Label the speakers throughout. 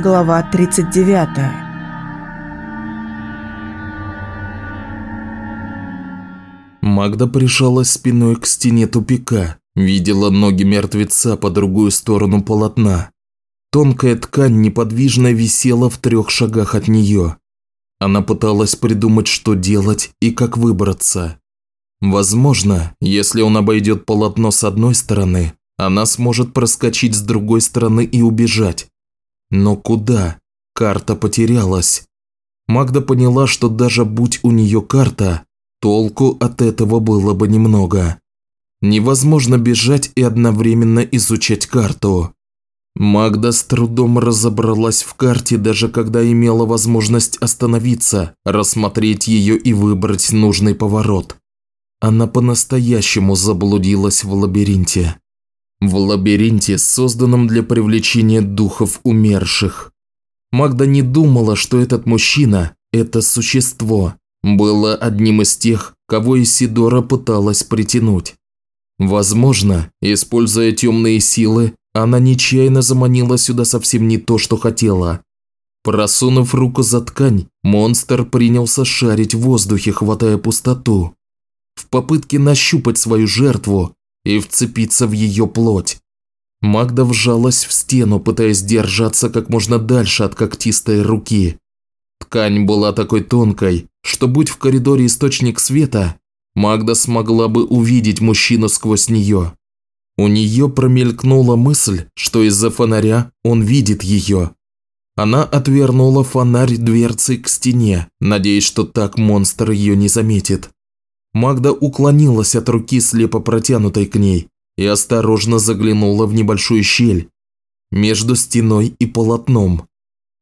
Speaker 1: Глава 39
Speaker 2: Магда прижалась спиной к стене тупика, видела ноги мертвеца по другую сторону полотна. Тонкая ткань неподвижно висела в трех шагах от нее. Она пыталась придумать, что делать и как выбраться. Возможно, если он обойдет полотно с одной стороны, она сможет проскочить с другой стороны и убежать. Но куда? Карта потерялась. Магда поняла, что даже будь у нее карта, толку от этого было бы немного. Невозможно бежать и одновременно изучать карту. Магда с трудом разобралась в карте, даже когда имела возможность остановиться, рассмотреть ее и выбрать нужный поворот. Она по-настоящему заблудилась в лабиринте. В лабиринте, созданном для привлечения духов умерших. Магда не думала, что этот мужчина, это существо, было одним из тех, кого Исидора пыталась притянуть. Возможно, используя темные силы, она нечаянно заманила сюда совсем не то, что хотела. Просунув руку за ткань, монстр принялся шарить в воздухе, хватая пустоту. В попытке нащупать свою жертву, и вцепиться в ее плоть. Магда вжалась в стену, пытаясь держаться как можно дальше от когтистой руки. Ткань была такой тонкой, что будь в коридоре источник света, Магда смогла бы увидеть мужчину сквозь нее. У нее промелькнула мысль, что из-за фонаря он видит ее. Она отвернула фонарь дверцей к стене, надеясь, что так монстр ее не заметит. Магда уклонилась от руки, слепо протянутой к ней, и осторожно заглянула в небольшую щель между стеной и полотном.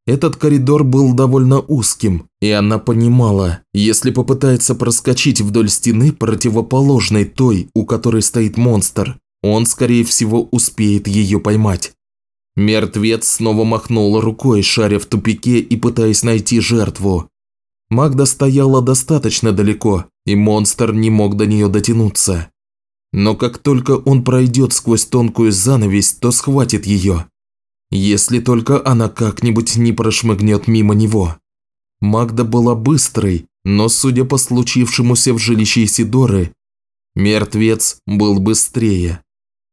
Speaker 2: Этот коридор был довольно узким, и она понимала, если попытается проскочить вдоль стены, противоположной той, у которой стоит монстр, он, скорее всего, успеет ее поймать. Мертвец снова махнул рукой, шаря в тупике и пытаясь найти жертву. Магда стояла достаточно далеко, и монстр не мог до нее дотянуться. Но как только он пройдет сквозь тонкую занавесь, то схватит ее. Если только она как-нибудь не прошмыгнет мимо него. Магда была быстрой, но, судя по случившемуся в жилище Исидоры, мертвец был быстрее.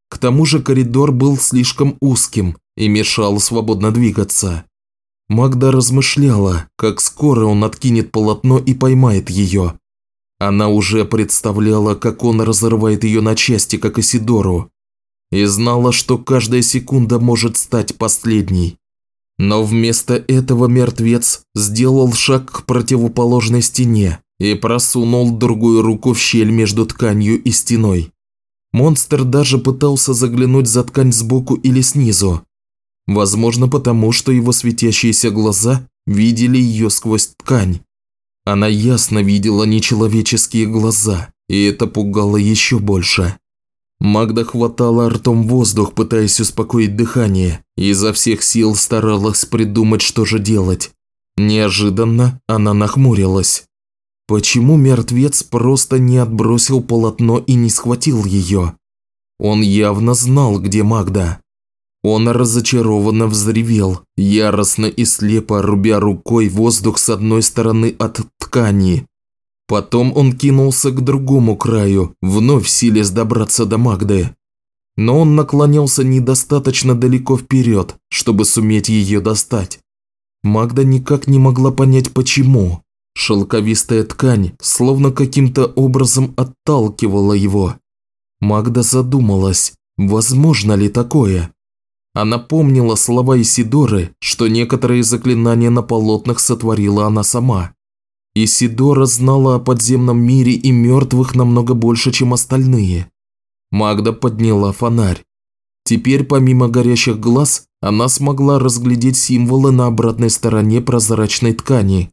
Speaker 2: К тому же коридор был слишком узким и мешал свободно двигаться. Магда размышляла, как скоро он откинет полотно и поймает ее. Она уже представляла, как он разрывает ее на части, как Исидору, и знала, что каждая секунда может стать последней. Но вместо этого мертвец сделал шаг к противоположной стене и просунул другую руку в щель между тканью и стеной. Монстр даже пытался заглянуть за ткань сбоку или снизу, Возможно, потому что его светящиеся глаза видели ее сквозь ткань. Она ясно видела нечеловеческие глаза, и это пугало еще больше. Магда хватала ртом воздух, пытаясь успокоить дыхание, и изо всех сил старалась придумать, что же делать. Неожиданно она нахмурилась. Почему мертвец просто не отбросил полотно и не схватил ее? Он явно знал, где Магда. Он разочарованно взревел, яростно и слепо рубя рукой воздух с одной стороны от ткани. Потом он кинулся к другому краю, вновь силясь добраться до Магды. Но он наклонялся недостаточно далеко вперед, чтобы суметь ее достать. Магда никак не могла понять почему. Шелковистая ткань словно каким-то образом отталкивала его. Магда задумалась, возможно ли такое. Она помнила слова Исидоры, что некоторые заклинания на полотнах сотворила она сама. Исидора знала о подземном мире и мертвых намного больше, чем остальные. Магда подняла фонарь. Теперь, помимо горящих глаз, она смогла разглядеть символы на обратной стороне прозрачной ткани.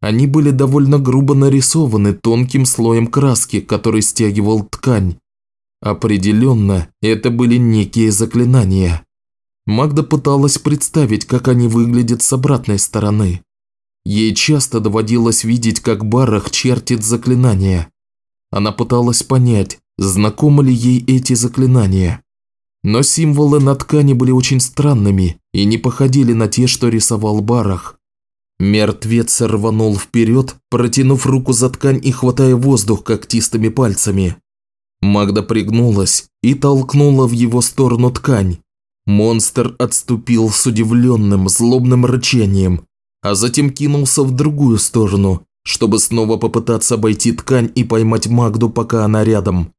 Speaker 2: Они были довольно грубо нарисованы тонким слоем краски, который стягивал ткань. Определенно, это были некие заклинания. Магда пыталась представить, как они выглядят с обратной стороны. Ей часто доводилось видеть, как Барах чертит заклинания. Она пыталась понять, знакомы ли ей эти заклинания. Но символы на ткани были очень странными и не походили на те, что рисовал Барах. Мертвец рванул вперед, протянув руку за ткань и хватая воздух когтистыми пальцами. Магда пригнулась и толкнула в его сторону ткань. Монстр отступил с удивленным, злобным рычанием, а затем кинулся в другую сторону, чтобы снова попытаться обойти ткань и поймать Магду, пока она рядом.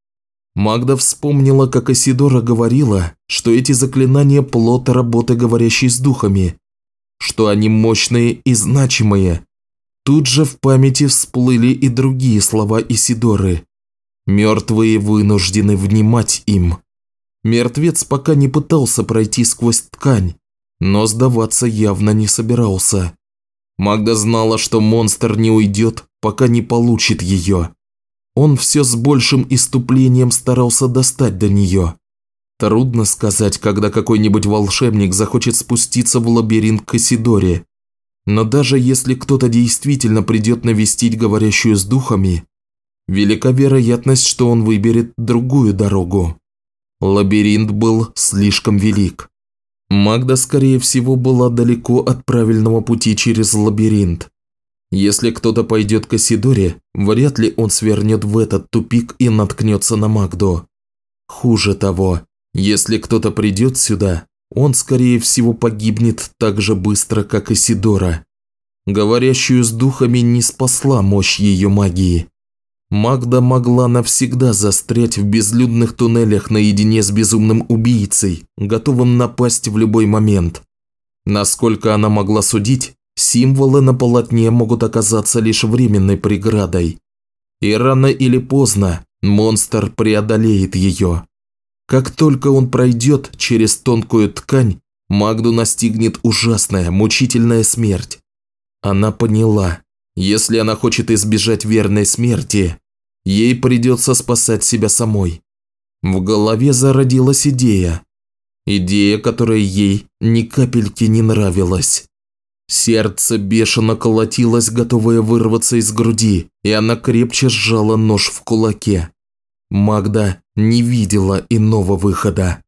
Speaker 2: Магда вспомнила, как Асидора говорила, что эти заклинания – плод работы говорящей с духами, что они мощные и значимые. Тут же в памяти всплыли и другие слова Исидоры. Мертвые вынуждены внимать им. Мертвец пока не пытался пройти сквозь ткань, но сдаваться явно не собирался. Магда знала, что монстр не уйдет, пока не получит ее. Он все с большим иступлением старался достать до нее. Трудно сказать, когда какой-нибудь волшебник захочет спуститься в лабиринт Кассидоре. Но даже если кто-то действительно придет навестить говорящую с духами, велика вероятность, что он выберет другую дорогу. Лабиринт был слишком велик. Магда, скорее всего, была далеко от правильного пути через лабиринт. Если кто-то пойдет к Асидоре, вряд ли он свернет в этот тупик и наткнется на Магду. Хуже того, если кто-то придет сюда, он, скорее всего, погибнет так же быстро, как Сидора. Говорящую с духами не спасла мощь ее магии. Магда могла навсегда застрять в безлюдных туннелях наедине с безумным убийцей, готовым напасть в любой момент. Насколько она могла судить, символы на полотне могут оказаться лишь временной преградой. И рано или поздно монстр преодолеет ее. Как только он пройдет через тонкую ткань, Магду настигнет ужасная, мучительная смерть. Она поняла, если она хочет избежать верной смерти, Ей придется спасать себя самой. В голове зародилась идея. Идея, которая ей ни капельки не нравилась. Сердце бешено колотилось, готовое вырваться из груди, и она крепче сжала нож в кулаке. Магда не видела иного выхода.